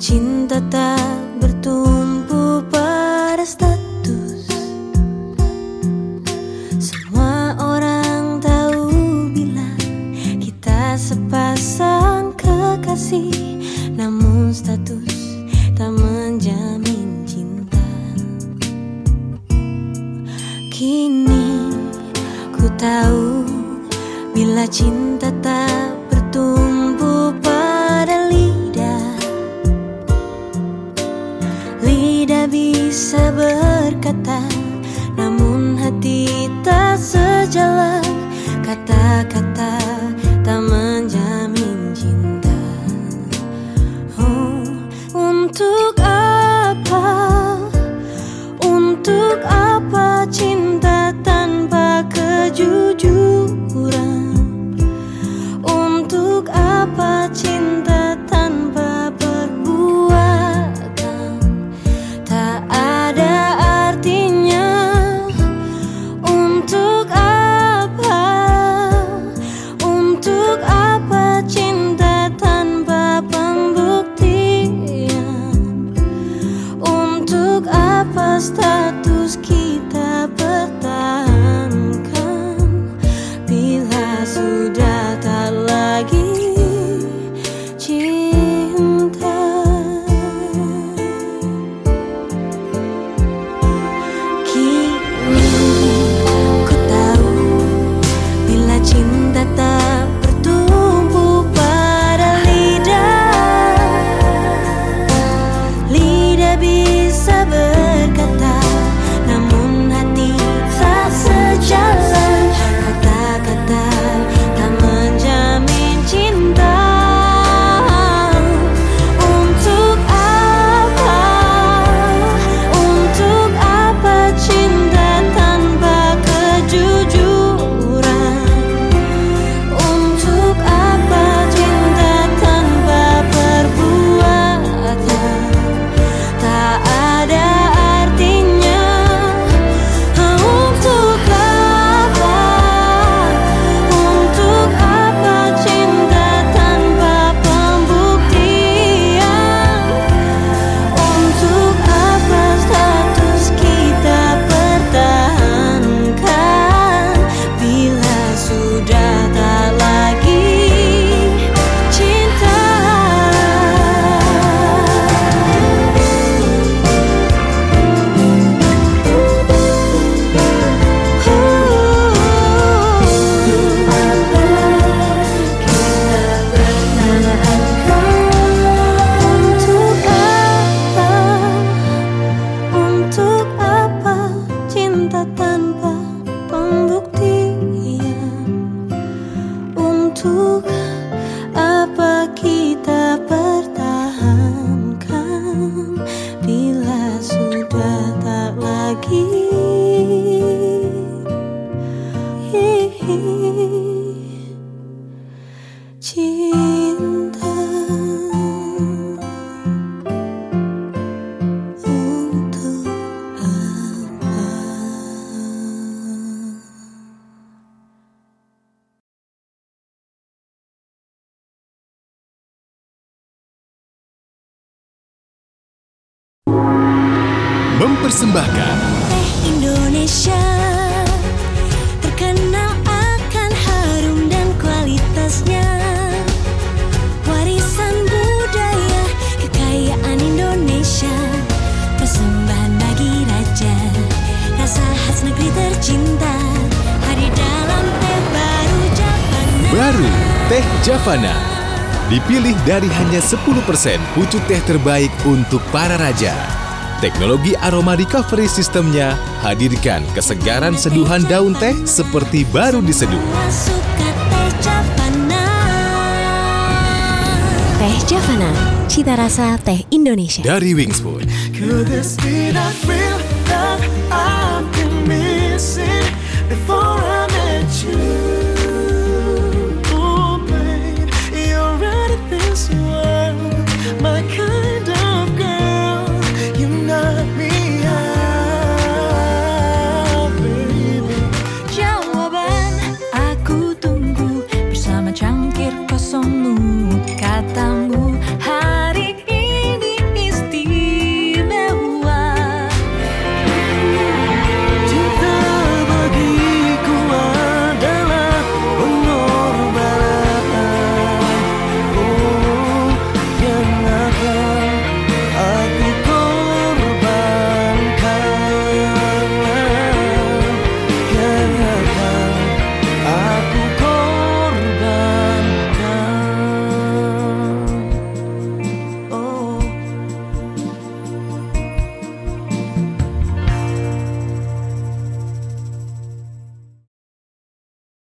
cinta tak bertumpu pada status. Semua orang tahu bila kita sepasang kekasih Namun status tak menjamin cinta. Kini ku tahu bila cinta tak bertumpu Untuk apa cinta tanpa kejujuran mempersembahkan Teh Indonesia. Baru, Teh Javana. Dipilih dari hanya 10% pucuk teh terbaik untuk para raja. Teknologi aroma recovery sistemnya hadirkan kesegaran seduhan daun teh seperti baru diseduh. Teh Javana, cita rasa teh Indonesia. Dari Wingsfood.